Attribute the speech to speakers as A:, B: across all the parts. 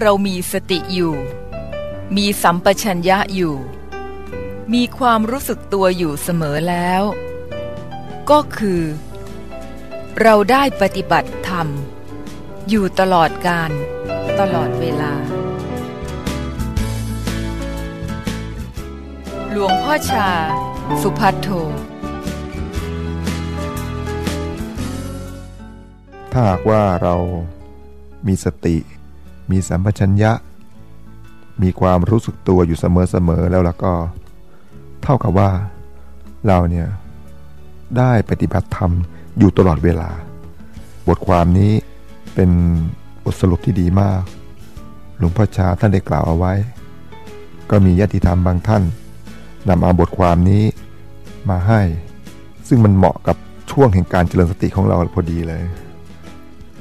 A: เรามีสติอยู่ มีสัมปชัญญะอยู่ มีความรู้สึกตัวอยู่เสมอแล้ว ก็คือ เราได้ปฏิบัติธรรม อยู่ตลอดการ ตลอดเวลา หลวงพ่อชา สุพัทโท
B: ถ้าหากว่าเรามีสติ มีสัมปชัญญะ มีความรู้สึกตัวอยู่เสมอๆแล้วแล้วก็ เท่ากับว่า เราเนี่ยได้ปฏิบัติธรรมอยู่ตลอดเวลา บทความนี้เป็นบทสรุปที่ดีมาก หลวงพ่อชาท่านได้กล่าวเอาไว้ ก็มีญาติธรรมบางท่านนำเอาบทความนี้มาให้ ซึ่งมันเหมาะกับช่วงแห่งการเจริญสติของเราพอดีเลย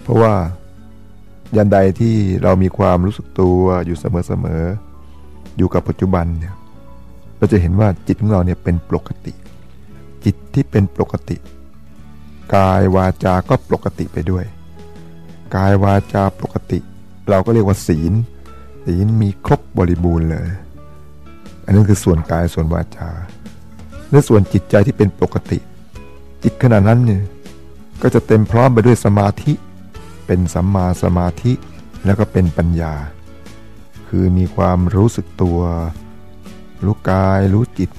B: เพราะว่า ยันใดที่เรามีความรู้สึกตัวอยู่เสมอๆอยู่กับปัจจุบันเนี่ยเราจะเห็นว่าจิตของเราเนี่ยเป็นปกติ จิตที่เป็นปกติ กายวาจาก็ปกติไปด้วย กายวาจาปกติ เราก็เรียกว่าศีล ศีลมีครบบริบูรณ์เลย อันนั้นคือส่วนกายส่วนวาจาและส่วนจิตใจที่เป็นปกติ จิตขณะนั้นเนี่ยก็จะเต็มพร้อมไปด้วยสมาธิ เป็นสัมมาสมาธิแล้วก็เป็นปัญญา คือมีความรู้สึกตัว รู้กายรู้จิต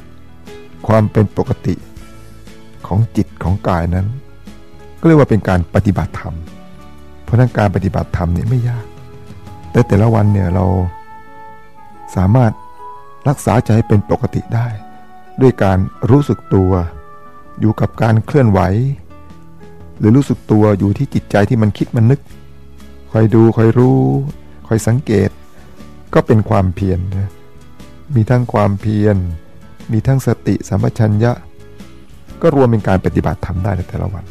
B: ความเป็นปกติของจิตของกายนั้น ก็เรียกว่าเป็นการปฏิบัติธรรม เพราะนั้นการปฏิบัติธรรมเนี่ยไม่ยาก แต่แต่ละวันเนี่ยเราสามารถรักษาใจให้เป็นปกติได้ ด้วยการรู้สึกตัว อยู่กับการเคลื่อนไหว หรือรู้สึกตัวอยู่ที่จิตใจที่มันคิดมันนึก คอยดูคอยรู้ คอยสังเกต ก็เป็นความเพียรนะมีทั้งความเพียร มีทั้งสติสัมปชัญญะ ก็รวมเป็นการปฏิบัติธรรมได้ในแต่ละวัน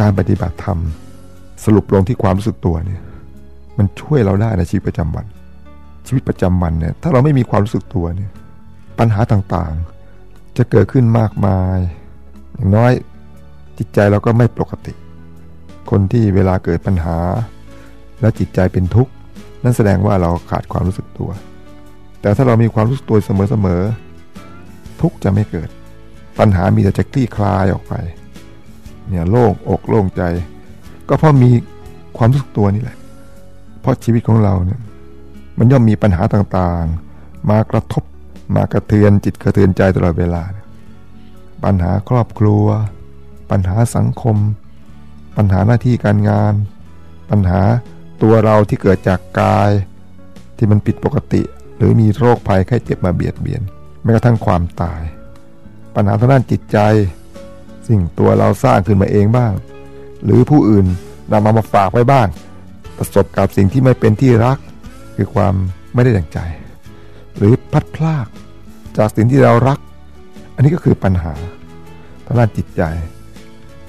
B: การปฏิบัติธรรมสรุปลงที่ความรู้สึกตัวเนี่ยมันช่วยเราได้ในชีวิตประจำวัน ชีวิตประจำวันเนี่ยถ้าเราไม่มีความรู้สึกตัวเนี่ยปัญหาต่างๆ จะเกิดขึ้นมากมาย อย่างน้อย จิตใจเราก็ไม่ปกติ คนที่เวลาเกิดปัญหา แล้วจิตใจเป็นทุกข์ นั่นแสดงว่าเราขาดความรู้สึกตัว แต่ถ้าเรามีความรู้สึกตัวเสมอๆทุกข์จะไม่เกิด ปัญหามีแต่จะคลี่คลายออกไป เนี่ยโล่งอกโล่งใจ ก็เพราะมีความรู้สึกตัวนี่แหละ เพราะชีวิตของเราเนี่ยมันย่อมมีปัญหาต่างๆ มากระทบมากระเทือนจิตกระเทือนใจตลอดเวลา ปัญหาครอบครัว ปัญหาสังคม ปัญหาหน้าที่การงาน ปัญหาตัวเราที่เกิดจากกาย ที่มันผิดปกติ หรือมีโรคภัยไข้เจ็บมาเบียดเบียนแม้กระทั่งความตาย ปัญหาทางด้านจิตใจ สิ่งตัวเราสร้างขึ้นมาเองบ้าง หรือผู้อื่นนำมามาฝากไว้บ้าง ประสบกับสิ่งที่ไม่เป็นที่รัก คือความไม่ได้ดังใจ หรือพัดพลากจากสิ่งที่เรารัก อันนี้ก็คือปัญหาทางด้านจิตใจ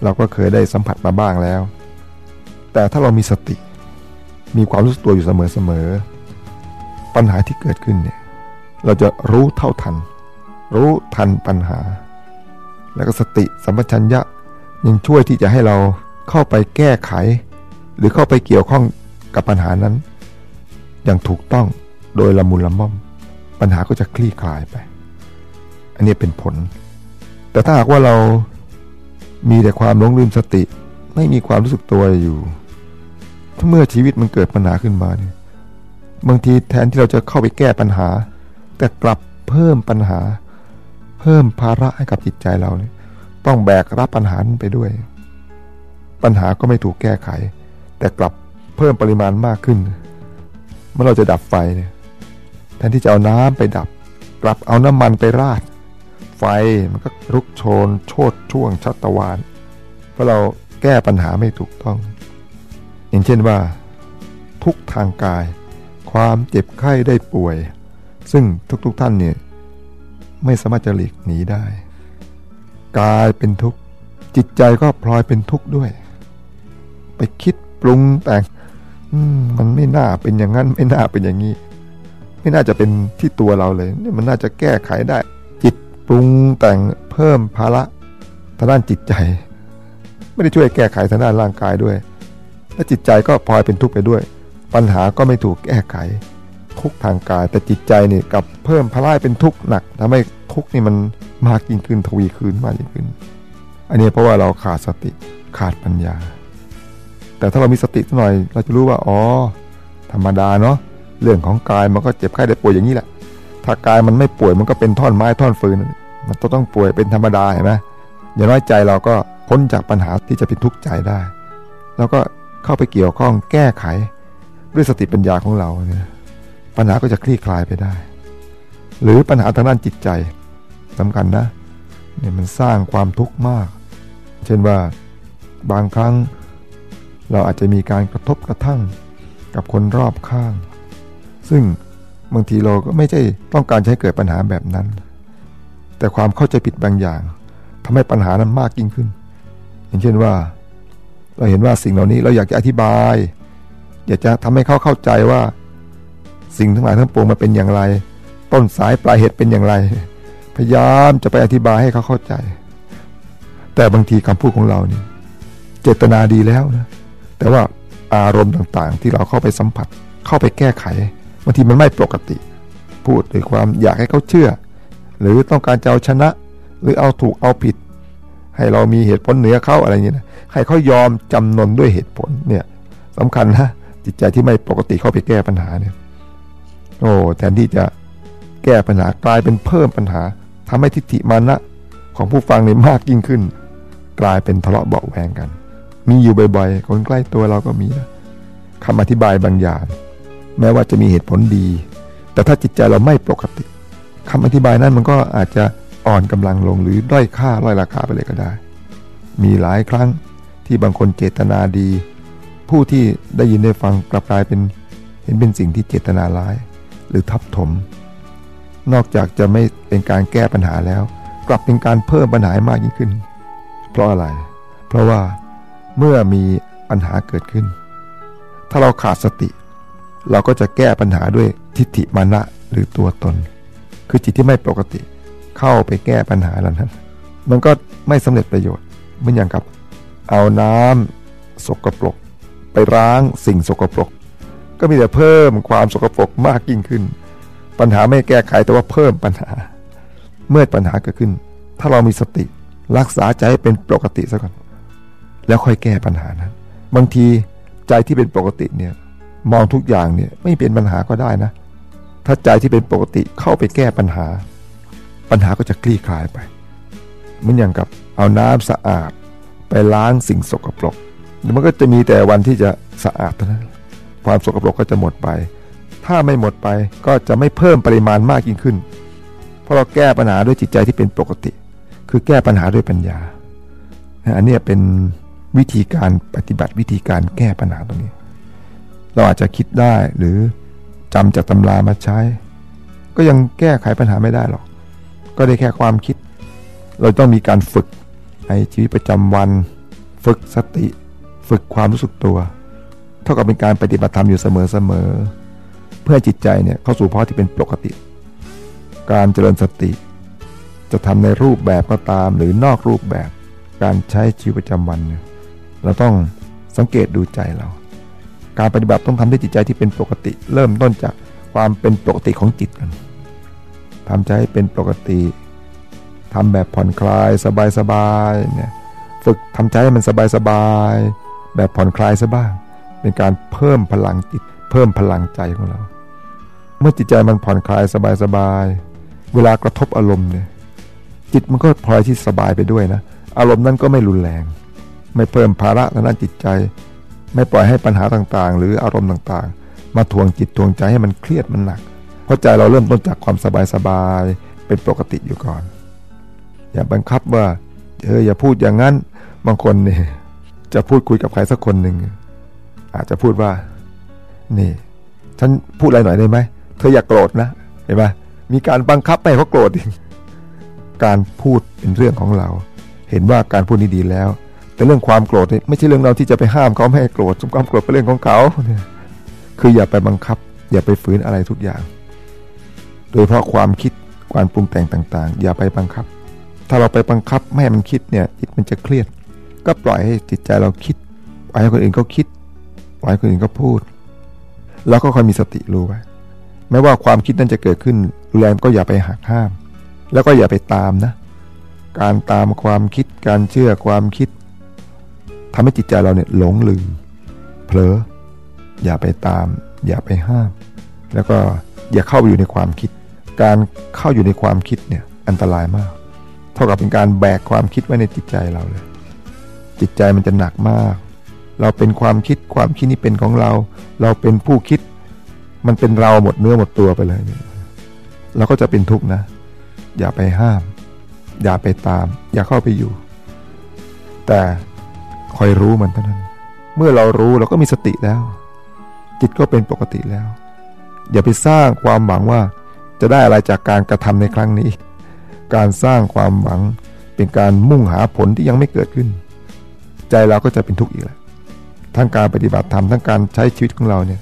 B: เราก็เคยได้สัมผัสมาบ้างแล้ว แต่ถ้าเรามีสติ มีความรู้สึกตัวอยู่เสมอๆปัญหาที่เกิดขึ้นเนี่ยเราจะรู้เท่าทัน รู้ทันปัญหา แล้วก็สติสัมปชัญญะยังช่วยที่จะให้เราเข้าไปแก้ไข หรือเข้าไปเกี่ยวข้องกับปัญหานั้น อย่างถูกต้องโดยละมุนละม่อม ปัญหาก็จะคลี่คลายไป อันนี้เป็นผล แต่ถ้าหากว่าเรา มีแต่ความหลงลืมสติ ไม่มีความรู้สึกตัวอยู่ ถ้าเมื่อชีวิตมันเกิดปัญหาขึ้นมาเนี่ยบางทีแทนที่เราจะเข้าไปแก้ปัญหา แต่กลับเพิ่มปัญหา เพิ่มภาระให้กับจิตใจเราเนี่ยต้องแบกรับปัญหานั้นไปด้วย ปัญหาก็ไม่ถูกแก้ไข แต่กลับเพิ่มปริมาณมากขึ้น เมื่อเราจะดับไฟเนี่ยแทนที่จะเอาน้ำไปดับ กลับเอาน้ำมันไปราด ไฟมันก็ลุกโชน โชดช่วงชัตวานเพราะเราแก้ปัญหาไม่ถูกต้อง อย่างเช่นว่า ทุกทางกาย ความเจ็บไข้ได้ป่วย ซึ่งทุกๆทท่านเนี่ยไม่สามารถจะหลีกหนีได้ กายเป็นทุกข์ จิตใจก็พลอยเป็นทุกข์ด้วย ไปคิดปรุงแต่งมันไม่น่าเป็นอย่างนั้น ไม่น่าเป็นอย่างนี้ ไม่น่าจะเป็นที่ตัวเราเลยนี่มันน่าจะแก้ไขได้ รุงแต่งเพิ่มภาระทางด้านจิตใจ ไม่ได้ช่วยแก้ไขทางด้านร่างกายด้วย และจิตใจก็พลอยเป็นทุกข์ไปด้วย ปัญหาก็ไม่ถูกแก้ไข ทุกทางกายแต่จิตใจเนี่ยกับเพิ่มพลายเป็นทุกข์หนักทำให้ทุกข์นี่มันมากยิ่งขึ้นทวีคืนมากยิ่งขึ้น อันนี้เพราะว่าเราขาดสติขาดปัญญา แต่ถ้าเรามีสติสักหน่อย เราจะรู้ว่าอ๋อธรรมดาเนาะเรื่องของกายมันก็เจ็บไข้ได้ป่วยอย่างนี้แหละถ้ากายมันไม่ป่วยมันก็เป็นท่อนไม้ท่อนฟืน มันต้องต้องป่วยเป็นธรรมดาเห็นไหมอย่างน้อยใจเราก็พ้นจากปัญหาที่จะเป็นทุกข์ใจได้ แล้วก็เข้าไปเกี่ยวข้องแก้ไข ด้วยสติปัญญาของเราเนี่ยปัญหาก็จะคลี่คลายไปได้ หรือปัญหาทางด้านจิตใจสำคัญนะเนี่ยมันสร้างความทุกข์มาก เช่นว่าบางครั้งเราอาจจะมีการกระทบกระทั่งกับคนรอบข้าง ซึ่งบางทีเราก็ไม่ใช่ต้องการใช้เกิดปัญหาแบบนั้น แต่ความเข้าใจผิดบางอย่างทำให้ปัญหานั้นมากยิ่งขึ้น อย่างเช่นว่า เราเห็นว่าสิ่งเหล่านี้เราอยากจะอธิบาย อยากจะทำให้เขาเข้าใจว่า สิ่งทั้งหลายทั้งปวงมันเป็นอย่างไร ต้นสายปลายเหตุเป็นอย่างไร พยายามจะไปอธิบายให้เขาเข้าใจ แต่บางทีคำพูดของเรานี่เจตนาดีแล้วนะแต่ว่าอารมณ์ต่างๆ ที่เราเข้าไปสัมผัส เข้าไปแก้ไขบางทีมันไม่ปกติ พูดด้วยความอยากให้เขาเชื่อ หรือต้องการจะเอาชนะ หรือเอาถูกเอาผิด ให้เรามีเหตุผลเหนือเขาอะไรเงี้ยนะให้เขายอมจำนนด้วยเหตุผลเนี่ยสำคัญนะจิตใจที่ไม่ปกติเข้าไปแก้ปัญหาเนี่ยโอ้แทนที่จะแก้ปัญหากลายเป็นเพิ่มปัญหาทำให้ทิฏฐิมานะของผู้ฟังเนี่ยมากยิ่งขึ้น กลายเป็นทะเลาะเบาแวงกัน มีอยู่บ่อยๆ คนใกล้ตัวเราก็มีนะคำอธิบายบางอย่าง แม้ว่าจะมีเหตุผลดี แต่ถ้าจิตใจเราไม่ปกติ คำอธิบายนั้นมันก็อาจจะอ่อนกำลังลงหรือด้อยค่าด้อยราคาไปเลยก็ได้ มีหลายครั้งที่บางคนเจตนาดี ผู้ที่ได้ยินได้ฟังกลับกลายเป็นเห็นเป็นสิ่งที่เจตนาร้าย หรือทับถม นอกจากจะไม่เป็นการแก้ปัญหาแล้ว กลับเป็นการเพิ่มปัญหามากยิ่งขึ้น เพราะอะไร เพราะว่าเมื่อมีปัญหาเกิดขึ้น ถ้าเราขาดสติ เราก็จะแก้ปัญหาด้วยทิฏฐิมานะหรือตัวตน คือจิตที่ไม่ปกติเข้าไปแก้ปัญหาเหล่านั้น มันก็ไม่สำเร็จประโยชน์เหมือนอย่างกับ เอาน้ำสกปรก ไปล้างสิ่งสกปรก ก็มีแต่เพิ่มความสกปรกมากยิ่งขึ้น ปัญหาไม่แก้ไขแต่ว่าเพิ่มปัญหา เมื่อปัญหาเกิดขึ้น ถ้าเรามีสติรักษาใจให้เป็นปกติซะก่อน แล้วค่อยแก้ปัญหานั้น บางทีใจที่เป็นปกติเนี่ยมองทุกอย่างเนี่ยไม่เป็นปัญหาก็ได้นะ ถ้าใจที่เป็นปกติเข้าไปแก้ปัญหา ปัญหาก็จะคลี่คลายไปเหมือนอย่างกับเอาน้ำสะอาดไปล้างสิ่งสกปรกมันก็จะมีแต่วันที่จะสะอาดเท่านั้น ความสกปรกก็จะหมดไป ถ้าไม่หมดไปก็จะไม่เพิ่มปริมาณมากยิ่งขึ้น เพราะเราแก้ปัญหาด้วยจิตใจที่เป็นปกติ คือแก้ปัญหาด้วยปัญญา อันนี้เป็นวิธีการปฏิบัติวิธีการแก้ปัญหาตรงนี้ เราอาจจะคิดได้หรือ จำจากตำรามาใช้ ก็ยังแก้ไขปัญหาไม่ได้หรอก ก็ได้แค่ความคิด เราต้องมีการฝึกในชีวิตประจำวัน ฝึกสติ ฝึกความรู้สึกตัว เท่ากับเป็นการปฏิบัติธรรมอยู่เสมอๆเพื่อจิตใจเนี่ยเข้าสู่ภาวะที่เป็นปกติ การเจริญสติ จะทำในรูปแบบก็ตามหรือนอกรูปแบบการใช้ชีวิตประจำวันเนี่ยเราต้องสังเกตดูใจเรา การปฏิบัติต้องทำด้วยจิตใจที่เป็นปกติ เริ่มต้นจากความเป็นปกติของจิตกันทำใจให้เป็นปกติทำแบบผ่อนคลายสบายๆเนี่ยฝึกทำใจให้มันสบายๆแบบผ่อนคลายซะบ้าง เป็นการเพิ่มพลังจิต เพิ่มพลังใจของเรา เมื่อจิตใจมันผ่อนคลายสบายๆเวลากระทบอารมณ์เนี่ยจิตมันก็พลอยที่สบายไปด้วยนะ อารมณ์นั้นก็ไม่รุนแรง ไม่เพิ่มภาระทางด้านจิตใจ ไม่ปล่อยให้ปัญหาต่างๆ หรืออารมณ์ต่างๆ มาทวงจิตทวงใจให้มันเครียดมันหนัก เพราะใจเราเริ่มต้นจากความสบายๆเป็นปกติอยู่ก่อน อย่าบังคับว่าเอออย่าพูดอย่างนั้นบางคนเนี่ยจะพูดคุยกับใครสักคนหนึ่งอาจจะพูดว่า นี่ ฉันพูดอะไรหน่อยได้ไหมเธออย่ากโกรธนะเห็นไหมมีการบังคับไม่ให้เขาโกรธการพูดเป็นเรื่องของเรา เห็นว่าการพูดนี้ดีแล้ว แต่เรื่องความโกรธนี่ไม่ใช่เรื่องเราที่จะไปห้ามเขาไม่ให้โกรธความโกรธเป็นเรื่องของเขาคืออย่าไปบังคับ อย่าไปฝืนอะไรทุกอย่าง โดยเพราะความคิดการปรุงแต่งต่าง ๆ อย่าไปบังคับ ถ้าเราไปบังคับไม่ให้มันคิดเนี่ยจิตมันจะเครียด ก็ปล่อยให้จิตใจเราคิดปล่อยให้คนอื่นเขาคิดปล่อยให้คนอื่นเขาพูด แล้วก็คอยมีสติรู้ไว้แม้ว่าความคิดนั้นจะเกิดขึ้นรุนแรงก็อย่าไปหักห้าม แล้วก็อย่าไปตามนะ การตามความคิดการเชื่อความคิด ทำให้จิตใจเราเนี่ยหลงลืมเผลอ อย่าไปตาม อย่าไปห้าม แล้วก็อย่าเข้าไปอยู่ในความคิด การเข้าอยู่ในความคิดเนี่ยอันตรายมาก เท่ากับเป็นการแบกความคิดไว้ในจิตใจเราเลย จิตใจมันจะหนักมาก เราเป็นความคิดความคิดนี้เป็นของเรา เราเป็นผู้คิด มันเป็นเราหมดเนื้อหมดตัวไปเลยเนี่ยเราก็จะเป็นทุกข์นะ อย่าไปห้าม อย่าไปตาม อย่าเข้าไปอยู่ แต่ คอยรู้มันเท่านั้น เมื่อเรารู้เราก็มีสติแล้ว จิตก็เป็นปกติแล้ว อย่าไปสร้างความหวังว่าจะได้อะไรจากการกระทำในครั้งนี้ การสร้างความหวังเป็นการมุ่งหาผลที่ยังไม่เกิดขึ้น ใจเราก็จะเป็นทุกข์อีกแล้วทั้งการปฏิบัติธรรมทั้งการใช้ชีวิตของเราเนี่ย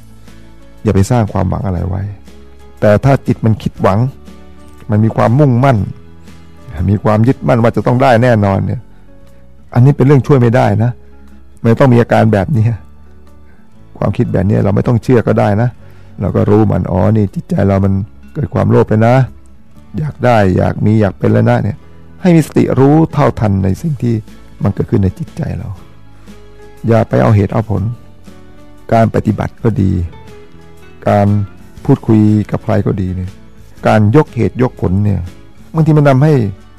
B: อย่าไปสร้างความหวังอะไรไว้ แต่ถ้าจิตมันคิดหวัง มันมีความมุ่งมั่น มีความยึดมั่นว่าจะต้องได้แน่นอนเนี่ย อันนี้เป็นเรื่องช่วยไม่ได้นะ ไม่ต้องมีอาการแบบนี้ความคิดแบบนี้เราไม่ต้องเชื่อก็ได้นะ เราก็รู้มันอ๋อนี่จิตใจเรามันเกิดความโลภไปนะ อยากได้อยากมีอยากเป็นแล้วนะเนี่ย ให้มีสติรู้เท่าทันในสิ่งที่มันเกิดขึ้นในจิตใจเรา อย่าไปเอาเหตุเอาผล การปฏิบัติก็ดี การพูดคุยกับใครก็ดีเนี่ยการยกเหตุยกผลเนี่ยบางทีมันทาให้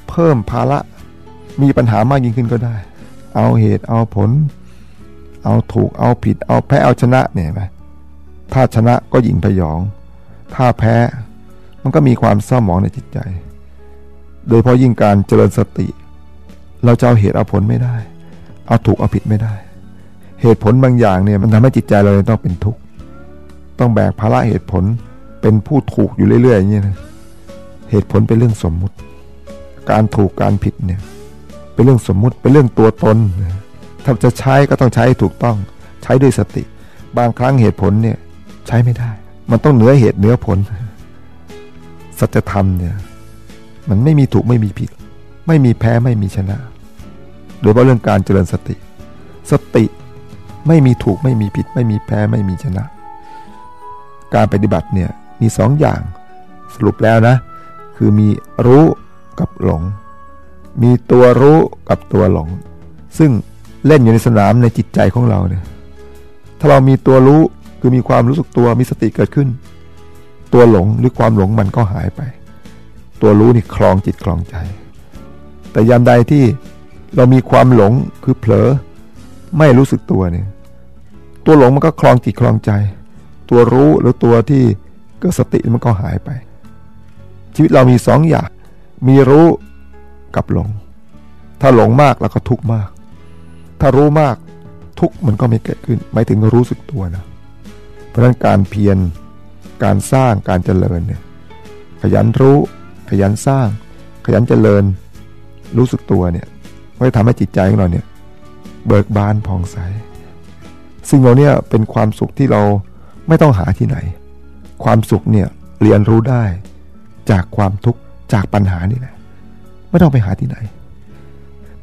B: เพิ่มภาระมีปัญหามากยิ่งขึ้นก็ได้ เอาเหตุเอาผล เอาถูกเอาผิดเอาแพ้เอาชนะเนี่ยไหมถ้าชนะก็หยิ่งพยอง ถ้าแพ้มันก็มีความเศร้าหมองในจิตใจ โดยเพราะยิ่งการเจริญสติ เราจะเอาเหตุเอาผลไม่ได้ เอาถูกเอาผิดไม่ได้ เหตุผลบางอย่างเนี่ยมันทำให้จิตใจเราต้องเป็นทุกข์ต้องแบกภาระเหตุผลเป็นผู้ถูกอยู่เรื่อยๆอย่างนี้นะเหตุผลเป็นเรื่องสมมุติ การถูกการผิดเนี่ยเป็นเรื่องสมมุติเป็นเรื่องตัวตน ถ้าจะใช้ก็ต้องใช้ถูกต้อง ใช้ด้วยสติ บางครั้งเหตุผลเนี่ยใช้ไม่ได้ มันต้องเหนือเหตุเหนือผล สัจธรรมเนี่ยมันไม่มีถูกไม่มีผิด ไม่มีแพ้ไม่มีชนะ โดยเฉพาะเรื่องการเจริญสติ สติไม่มีถูกไม่มีผิด ไม่มีแพ้ไม่มีชนะ การปฏิบัติเนี่ยมีสองอย่างสรุปแล้วนะ คือมีรู้กับหลง มีตัวรู้กับตัวหลง ซึ่ง เล่นอยู่ในสนามในจิตใจของเราเนี่ย ถ้าเรามีตัวรู้คือมีความรู้สึกตัวมีสติเกิดขึ้น ตัวหลงหรือความหลงมันก็หายไป ตัวรู้นี่คลองจิตคลองใจ แต่ยามใดที่เรามีความหลงคือเผลอ ไม่รู้สึกตัวเนี่ย ตัวหลงมันก็คลองจิตคลองใจ ตัวรู้หรือตัวที่เกิดสติมันก็หายไป ชีวิตเรามีสองอย่าง มีรู้กับหลง ถ้าหลงมากแล้วก็ทุกข์มาก ถ้ารู้มากทุกมันก็ไม่เกิดขึ้นหมายถึงรู้สึกตัวนะเพราะฉะนั้นการเพียรการสร้างการเจริญเนี่ยขยันรู้ ขยันสร้าง ขยันเจริญ รู้สึกตัวเนี่ยก็จะทำให้จิตใจของเราเนี่ยเบิกบานผ่องใสสิ่งเหล่านี้เป็นความสุขที่เราไม่ต้องหาที่ไหน ความสุขเนี่ยเรียนรู้ได้จากความทุกข์จากปัญหานี่แหละ ไม่ต้องไปหาที่ไหน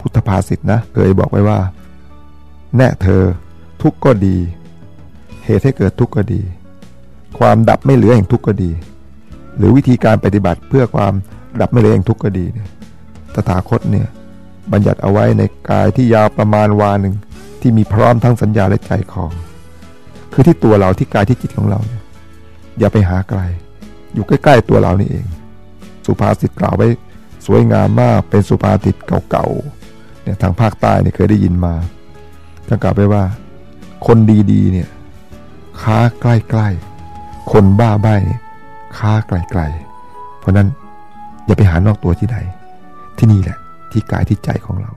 B: พุทธภาษิตนะเคยบอกไว้ว่า แน่เธอ ทุกข์ก็ดี เหตุให้เกิดทุกข์ก็ดี ความดับไม่เหลือแห่งทุกข์ก็ดี หรือวิธีการปฏิบัติเพื่อความดับไม่เหลือแห่งทุกข์ก็ดีเนี่ยตถาคตเนี่ยบัญญัติเอาไว้ในกายที่ยาวประมาณวาหนึ่งที่มีพร้อมทั้งสัญญาและใจของ คือที่ตัวเราที่กายที่จิตของเราเนี่ยอย่าไปหาไกล อยู่ใกล้ๆตัวเรานี่เอง สุภาษิตกล่าวไว้สวยงามมากเป็นสุภาษิตเก่าๆเนี่ยทางภาคใต้เนี่ยเคยได้ยินมา ท่ากล่าวไปว่า คนดีๆ เนี่ย ค้าใกล้ๆ คนบ้าใบ้ค้าไกลๆ เพราะนั้นอย่าไปหานอกตัวที่ไหน ที่นี่แหละ ที่กายที่ใจของเรา